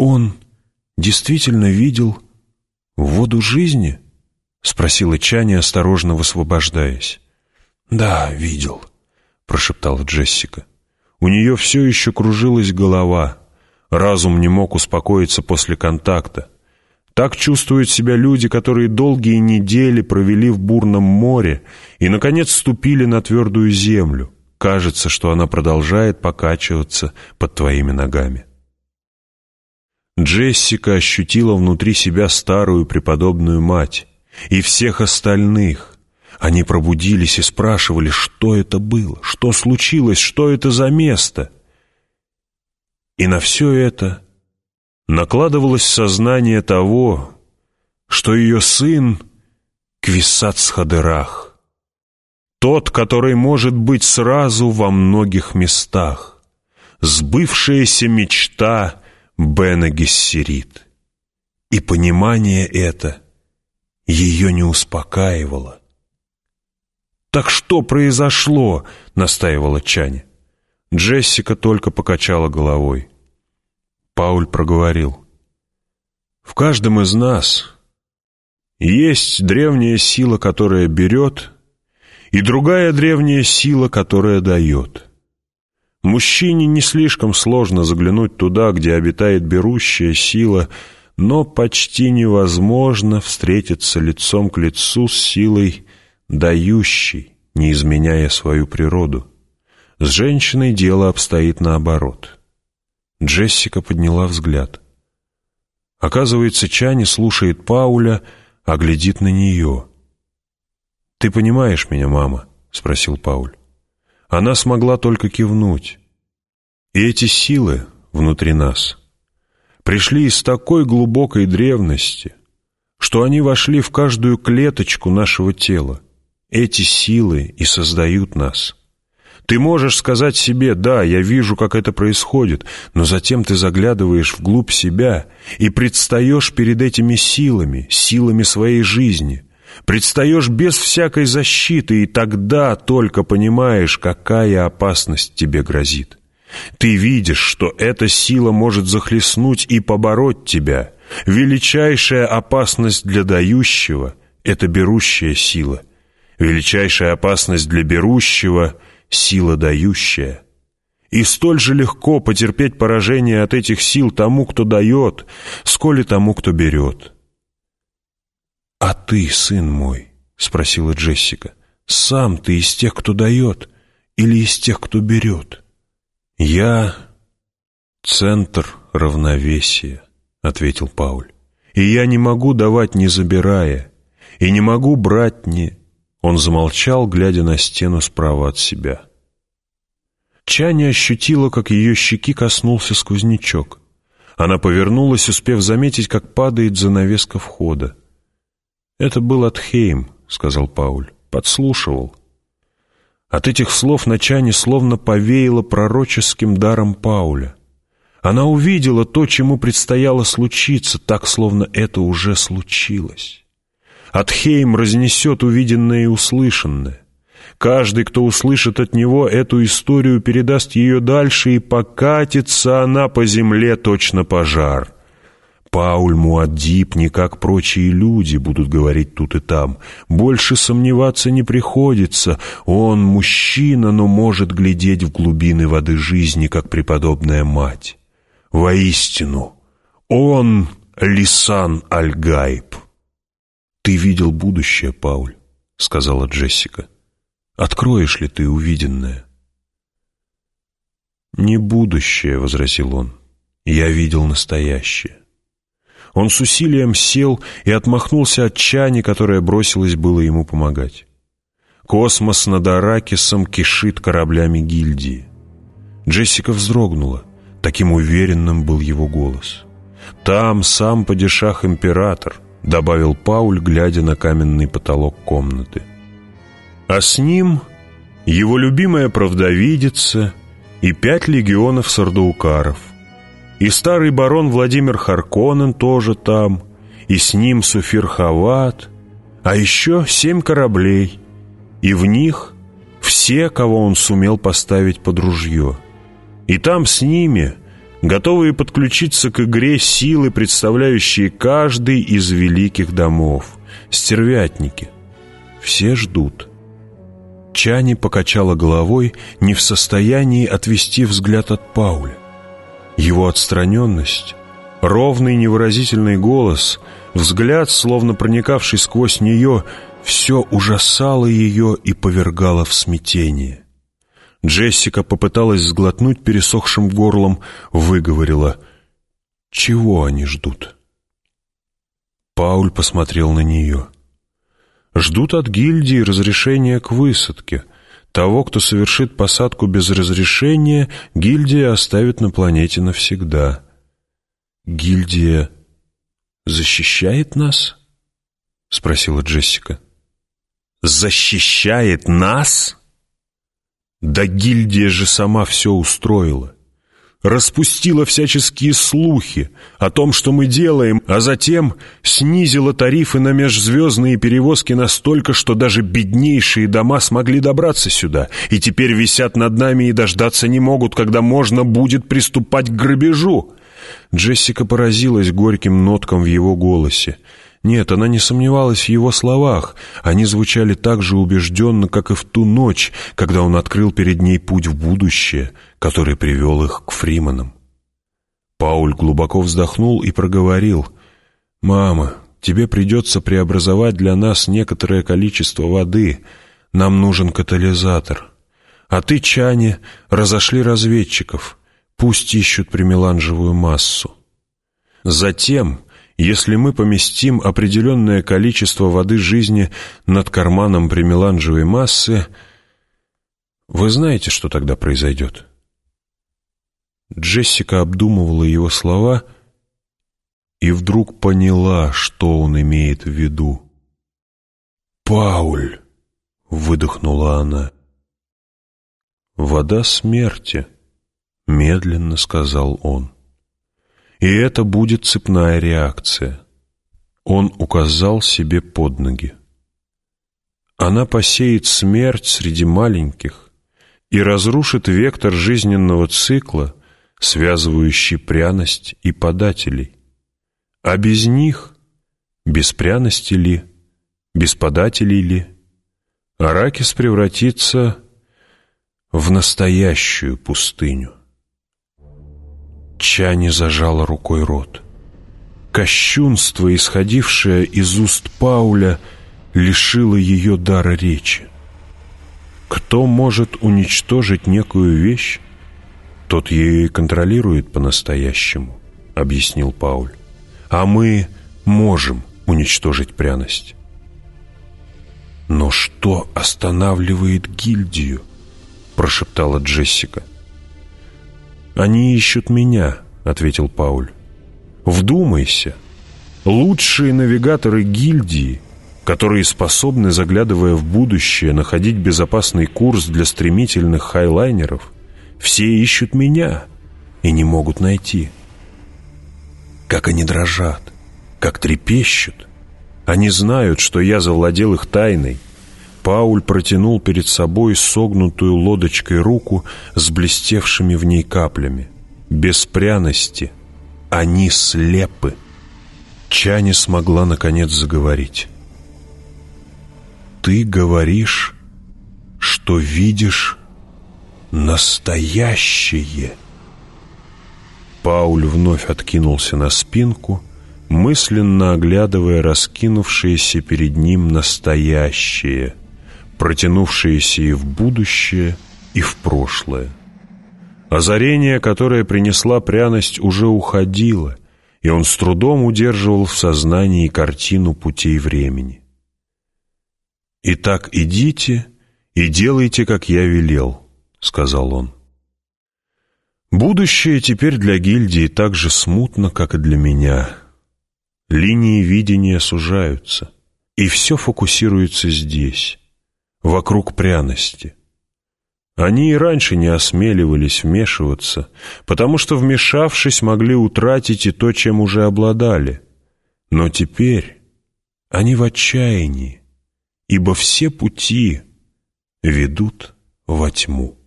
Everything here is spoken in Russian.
Он действительно видел воду жизни? Спросила Чани, осторожно высвобождаясь. Да, видел, прошептала Джессика. У нее все еще кружилась голова. Разум не мог успокоиться после контакта. Так чувствуют себя люди, которые долгие недели провели в бурном море и, наконец, ступили на твердую землю. Кажется, что она продолжает покачиваться под твоими ногами. Джессика ощутила внутри себя старую преподобную мать и всех остальных. Они пробудились и спрашивали, что это было, что случилось, что это за место. И на все это накладывалось сознание того, что ее сын Квисацхадерах, тот, который может быть сразу во многих местах, сбывшаяся мечта Бена Гессерит. И понимание это ее не успокаивало. «Так что произошло?» — настаивала Чаня. Джессика только покачала головой. Пауль проговорил. «В каждом из нас есть древняя сила, которая берет, и другая древняя сила, которая дает. Мужчине не слишком сложно заглянуть туда, где обитает берущая сила, но почти невозможно встретиться лицом к лицу с силой, дающей, не изменяя свою природу. С женщиной дело обстоит наоборот». Джессика подняла взгляд. Оказывается, Чани слушает Пауля, а глядит на нее. «Ты понимаешь меня, мама?» — спросил Пауль. Она смогла только кивнуть. И эти силы внутри нас пришли из такой глубокой древности, что они вошли в каждую клеточку нашего тела. Эти силы и создают нас — ты можешь сказать себе «да, я вижу, как это происходит», но затем ты заглядываешь вглубь себя и предстаешь перед этими силами, силами своей жизни. Предстаешь без всякой защиты, и тогда только понимаешь, какая опасность тебе грозит. Ты видишь, что эта сила может захлестнуть и побороть тебя. Величайшая опасность для дающего — это берущая сила. Величайшая опасность для берущего — сила дающая. И столь же легко потерпеть поражение от этих сил тому, кто дает, сколь и тому, кто берет. «А ты, сын мой?» — спросила Джессика. «Сам ты из тех, кто дает, или из тех, кто берет?» «Я — центр равновесия», — ответил Пауль. «И я не могу давать, не забирая, и не могу брать, не...» Он замолчал, глядя на стену справа от себя. Чаня ощутила, как ее щеки коснулся сквознячок. Она повернулась, успев заметить, как падает занавеска входа. «Это был Атхейм», — сказал Пауль. «Подслушивал». От этих слов на Чане словно повеяло пророческим даром Пауля. Она увидела то, чему предстояло случиться, так, словно это уже случилось. Атхейм разнесет увиденное и услышанное. Каждый, кто услышит от него эту историю, передаст ее дальше, и покатится она по земле точно пожар. Пауль Муаддиб, не как прочие люди, будут говорить тут и там. Больше сомневаться не приходится. Он мужчина, но может глядеть в глубины воды жизни, как преподобная мать. Воистину, он Лисан Аль-Гайб. «Ты видел будущее, Пауль», — сказала Джессика. «Откроешь ли ты увиденное?» «Не будущее», — возразил он. «Я видел настоящее». Он с усилием сел и отмахнулся от Чани, которая бросилась было ему помогать. Космос над Аракисом кишит кораблями гильдии. Джессика вздрогнула. Таким уверенным был его голос. «Там сам падишах император», — добавил Пауль, глядя на каменный потолок комнаты. А с ним его любимая правдовидица и пять легионов сардаукаров. И старый барон Владимир Харконен тоже там, и с ним Суфир Хават, а еще семь кораблей, и в них все, кого он сумел поставить под ружье. И там с ними готовые подключиться к игре силы, представляющие каждый из великих домов, стервятники. Все ждут. Чани покачала головой, не в состоянии отвести взгляд от Пауля. Его отстраненность, ровный невыразительный голос, взгляд, словно проникавший сквозь нее, все ужасало ее и повергало в смятение. Джессика попыталась сглотнуть пересохшим горлом, выговорила «Чего они ждут?» Пауль посмотрел на нее. «Ждут от гильдии разрешения к высадке. Того, кто совершит посадку без разрешения, гильдия оставит на планете навсегда». «Гильдия защищает нас?» — спросила Джессика. «Защищает нас?» Да гильдия же сама все устроила. Распустила всяческие слухи о том, что мы делаем, а затем снизила тарифы на межзвездные перевозки настолько, что даже беднейшие дома смогли добраться сюда, и теперь висят над нами и дождаться не могут, когда можно будет приступать к грабежу. Джессика поразилась горьким ноткам в его голосе. Нет, она не сомневалась в его словах. Они звучали так же убежденно, как и в ту ночь, когда он открыл перед ней путь в будущее, который привел их к Фриманам. Пауль глубоко вздохнул и проговорил. «Мама, тебе придется преобразовать для нас некоторое количество воды. Нам нужен катализатор. А ты, Чане, разошли разведчиков. Пусть ищут примеланжевую массу». Затем если мы поместим определенное количество воды жизни над карманом примеланжевой массы, вы знаете, что тогда произойдет? Джессика обдумывала его слова и вдруг поняла, что он имеет в виду. «Пауль!» — выдохнула она. «Вода смерти», — медленно сказал он. И это будет цепная реакция. Он указал себе под ноги. Она посеет смерть среди маленьких и разрушит вектор жизненного цикла, связывающий пряность и подателей. А без них, без пряности ли, без подателей ли, Аракис превратится в настоящую пустыню. Чани зажала рукой рот. Кощунство, исходившее из уст Пауля, лишило ее дара речи. Кто может уничтожить некую вещь, тот ее и контролирует по-настоящему, объяснил Пауль. А мы можем уничтожить пряность. Но что останавливает гильдию? прошептала Джессика. «Они ищут меня», — ответил Пауль. «Вдумайся. Лучшие навигаторы гильдии, которые способны, заглядывая в будущее, находить безопасный курс для стремительных хайлайнеров, все ищут меня и не могут найти. Как они дрожат, как трепещут. Они знают, что я завладел их тайной, Пауль протянул перед собой согнутую лодочкой руку с блестевшими в ней каплями. Без пряности. Они слепы. Чани смогла наконец заговорить. «Ты говоришь, что видишь настоящее». Пауль вновь откинулся на спинку, мысленно оглядывая раскинувшееся перед ним настоящее – протянувшиеся и в будущее, и в прошлое. Озарение, которое принесла пряность, уже уходило, и он с трудом удерживал в сознании картину путей времени. «Итак, идите и делайте, как я велел», — сказал он. «Будущее теперь для гильдии так же смутно, как и для меня. Линии видения сужаются, и все фокусируется здесь» вокруг пряности. Они и раньше не осмеливались вмешиваться, потому что, вмешавшись, могли утратить и то, чем уже обладали. Но теперь они в отчаянии, ибо все пути ведут во тьму.